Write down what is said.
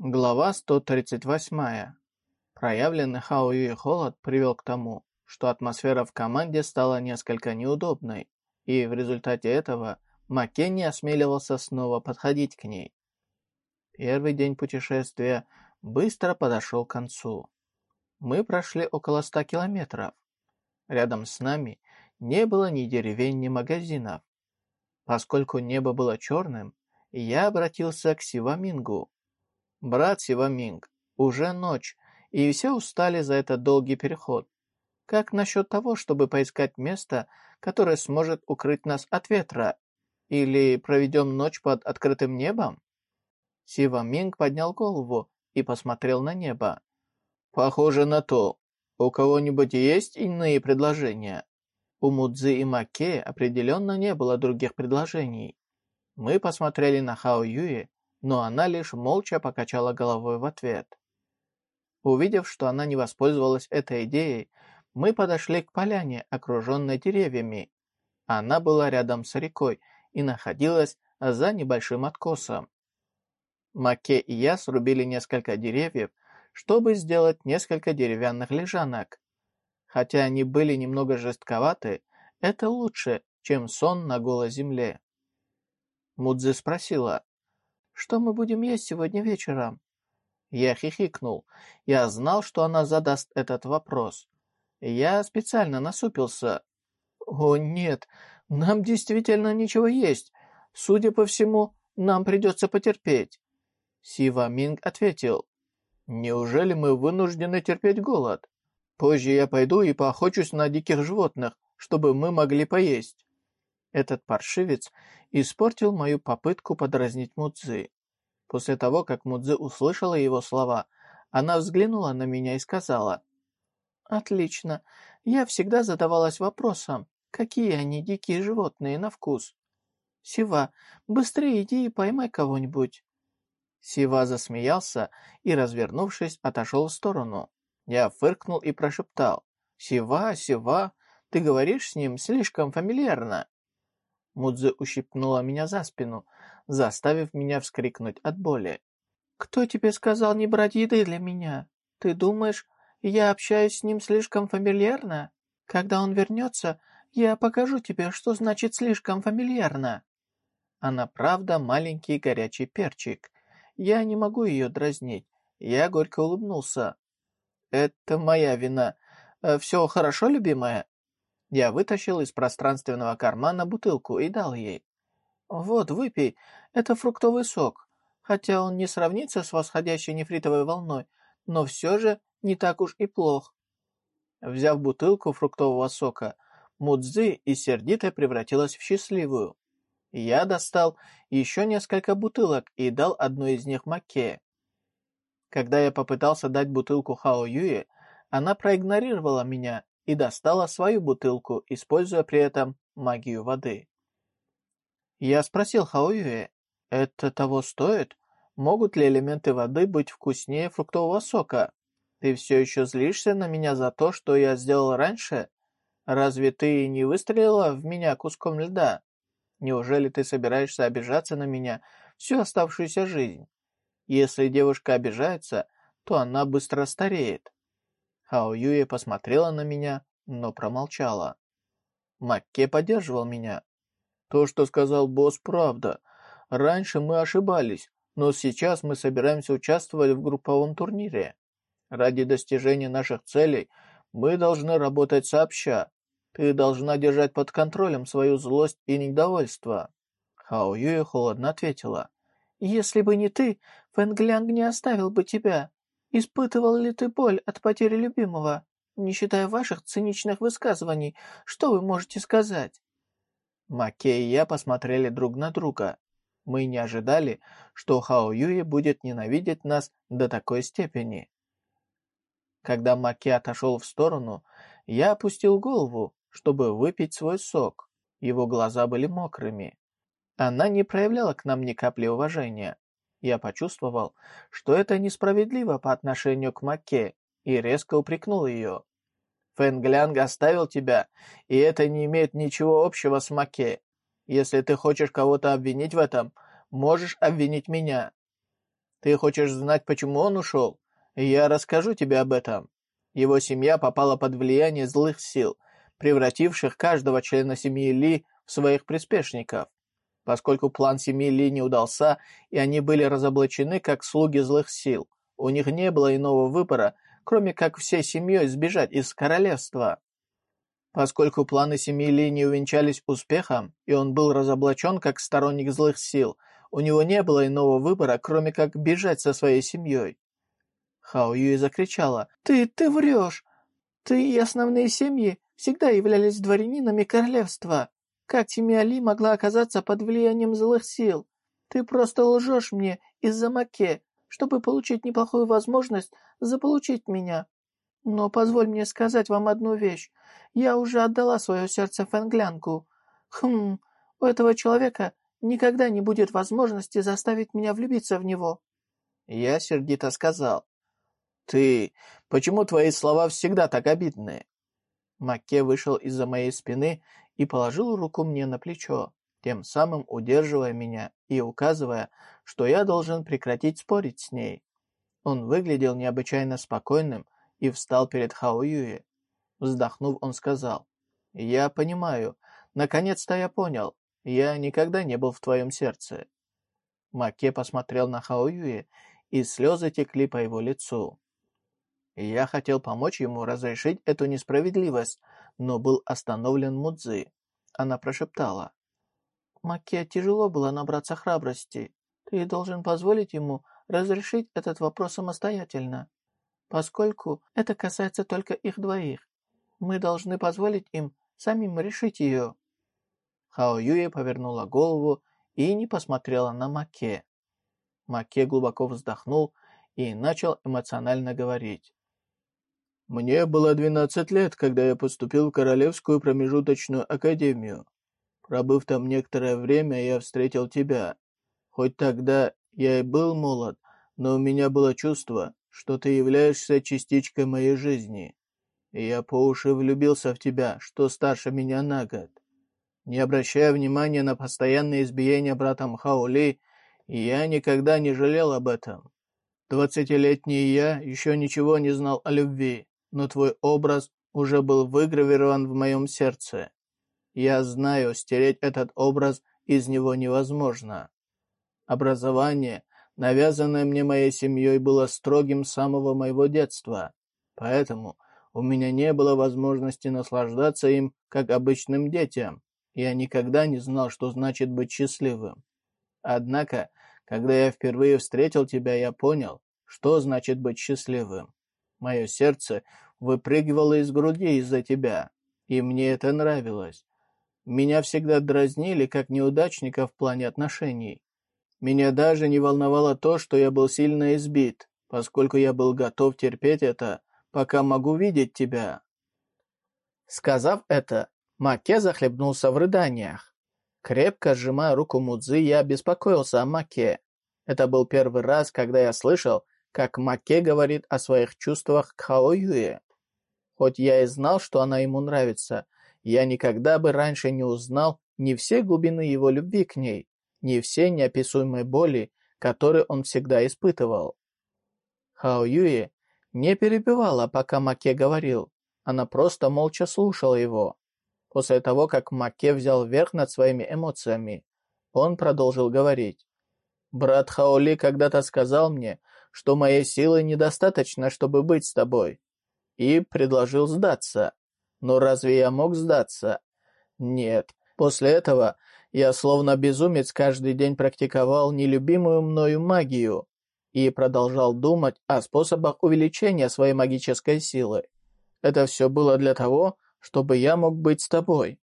Глава 138. Проявленный Хао Юи холод привел к тому, что атмосфера в команде стала несколько неудобной, и в результате этого Макен не осмеливался снова подходить к ней. Первый день путешествия быстро подошел к концу. Мы прошли около ста километров. Рядом с нами не было ни деревень, ни магазинов. Поскольку небо было черным, я обратился к Сивамингу. «Брат Сиваминг, уже ночь, и все устали за этот долгий переход. Как насчет того, чтобы поискать место, которое сможет укрыть нас от ветра? Или проведем ночь под открытым небом?» Сиваминг поднял голову и посмотрел на небо. «Похоже на то. У кого-нибудь есть иные предложения?» У Мудзи и Маке определенно не было других предложений. Мы посмотрели на Хао Юи но она лишь молча покачала головой в ответ. Увидев, что она не воспользовалась этой идеей, мы подошли к поляне, окруженной деревьями. Она была рядом с рекой и находилась за небольшим откосом. Маке и я срубили несколько деревьев, чтобы сделать несколько деревянных лежанок. Хотя они были немного жестковаты, это лучше, чем сон на голой земле. Мудзи спросила, что мы будем есть сегодня вечером?» Я хихикнул. Я знал, что она задаст этот вопрос. Я специально насупился. «О, нет, нам действительно ничего есть. Судя по всему, нам придется потерпеть». Сива Минг ответил. «Неужели мы вынуждены терпеть голод? Позже я пойду и поохочусь на диких животных, чтобы мы могли поесть». Этот паршивец испортил мою попытку подразнить Мудзи. После того, как Мудзи услышала его слова, она взглянула на меня и сказала, «Отлично. Я всегда задавалась вопросом, какие они дикие животные на вкус. Сива, быстрее иди и поймай кого-нибудь». Сива засмеялся и, развернувшись, отошел в сторону. Я фыркнул и прошептал, «Сива, Сива, ты говоришь с ним слишком фамильярно». Мудзи ущипнула меня за спину, заставив меня вскрикнуть от боли. «Кто тебе сказал не брать еды для меня? Ты думаешь, я общаюсь с ним слишком фамильярно? Когда он вернется, я покажу тебе, что значит слишком фамильярно». Она правда маленький горячий перчик. Я не могу ее дразнить. Я горько улыбнулся. «Это моя вина. Э, Все хорошо, любимая?» Я вытащил из пространственного кармана бутылку и дал ей. «Вот, выпей, это фруктовый сок. Хотя он не сравнится с восходящей нефритовой волной, но все же не так уж и плох». Взяв бутылку фруктового сока, Мудзи и сердито превратилась в счастливую. Я достал еще несколько бутылок и дал одну из них Маке. Когда я попытался дать бутылку Хао Юе, она проигнорировала меня и достала свою бутылку, используя при этом магию воды. Я спросил Хаоюэ, это того стоит? Могут ли элементы воды быть вкуснее фруктового сока? Ты все еще злишься на меня за то, что я сделал раньше? Разве ты не выстрелила в меня куском льда? Неужели ты собираешься обижаться на меня всю оставшуюся жизнь? Если девушка обижается, то она быстро стареет. Хао Юе посмотрела на меня, но промолчала. Макке поддерживал меня. То, что сказал босс, правда. Раньше мы ошибались, но сейчас мы собираемся участвовать в групповом турнире. Ради достижения наших целей мы должны работать сообща. Ты должна держать под контролем свою злость и недовольство. Хао Юе холодно ответила. Если бы не ты, Фэнглянг не оставил бы тебя. Испытывал ли ты боль от потери любимого? Не считая ваших циничных высказываний, что вы можете сказать?» Маке и я посмотрели друг на друга. Мы не ожидали, что Хао Юи будет ненавидеть нас до такой степени. Когда Маке отошел в сторону, я опустил голову, чтобы выпить свой сок. Его глаза были мокрыми. Она не проявляла к нам ни капли уважения. Я почувствовал, что это несправедливо по отношению к Маке, и резко упрекнул ее. Фэнглянг оставил тебя, и это не имеет ничего общего с Маке. Если ты хочешь кого-то обвинить в этом, можешь обвинить меня». Ты хочешь знать, почему он ушел? Я расскажу тебе об этом. Его семья попала под влияние злых сил, превративших каждого члена семьи Ли в своих приспешников. Поскольку план семьи Ли не удался, и они были разоблачены как слуги злых сил, у них не было иного выбора, кроме как всей семьей сбежать из королевства. Поскольку планы семьи Ли не увенчались успехом, и он был разоблачен как сторонник злых сил, у него не было иного выбора, кроме как бежать со своей семьей. Хао Юй закричала, «Ты, ты врешь! Ты и основные семьи всегда являлись дворянинами королевства. Как семья Ли могла оказаться под влиянием злых сил? Ты просто лжешь мне из-за Маке, чтобы получить неплохую возможность заполучить меня. Но позволь мне сказать вам одну вещь. Я уже отдала свое сердце Фэнглянку. Хм, у этого человека никогда не будет возможности заставить меня влюбиться в него. Я сердито сказал. Ты... Почему твои слова всегда так обидные? Макке вышел из-за моей спины и положил руку мне на плечо, тем самым удерживая меня и указывая, что я должен прекратить спорить с ней. Он выглядел необычайно спокойным и встал перед Хао Юи. Вздохнув, он сказал, «Я понимаю. Наконец-то я понял. Я никогда не был в твоем сердце». Маке посмотрел на Хао Юи, и слезы текли по его лицу. Я хотел помочь ему разрешить эту несправедливость, но был остановлен Мудзи. Она прошептала. «Маке тяжело было набраться храбрости. Ты должен позволить ему разрешить этот вопрос самостоятельно, поскольку это касается только их двоих. Мы должны позволить им самим решить ее». Хао Юе повернула голову и не посмотрела на Маке. Маке глубоко вздохнул и начал эмоционально говорить. Мне было 12 лет, когда я поступил в Королевскую промежуточную академию. Пробыв там некоторое время, я встретил тебя. Хоть тогда я и был молод, но у меня было чувство, что ты являешься частичкой моей жизни. И я по уши влюбился в тебя, что старше меня на год. Не обращая внимания на постоянные избиения братом Хаули, я никогда не жалел об этом. Двадцатилетний я еще ничего не знал о любви но твой образ уже был выгравирован в моем сердце. Я знаю, стереть этот образ из него невозможно. Образование, навязанное мне моей семьей, было строгим с самого моего детства, поэтому у меня не было возможности наслаждаться им, как обычным детям. Я никогда не знал, что значит быть счастливым. Однако, когда я впервые встретил тебя, я понял, что значит быть счастливым. Мое сердце выпрыгивало из груди из-за тебя, и мне это нравилось. Меня всегда дразнили как неудачника в плане отношений. Меня даже не волновало то, что я был сильно избит, поскольку я был готов терпеть это, пока могу видеть тебя. Сказав это, Маке захлебнулся в рыданиях. Крепко сжимая руку Мудзи, я беспокоился о Маке. Это был первый раз, когда я слышал, как Маке говорит о своих чувствах к Хао Юе. Хоть я и знал, что она ему нравится, я никогда бы раньше не узнал ни все глубины его любви к ней, ни все неописуемые боли, которые он всегда испытывал. Хао Юе не перебивала, пока Маке говорил. Она просто молча слушала его. После того, как Маке взял верх над своими эмоциями, он продолжил говорить. «Брат Хаоли когда-то сказал мне, что моей силы недостаточно, чтобы быть с тобой, и предложил сдаться. Но разве я мог сдаться? Нет. После этого я словно безумец каждый день практиковал нелюбимую мною магию и продолжал думать о способах увеличения своей магической силы. Это все было для того, чтобы я мог быть с тобой.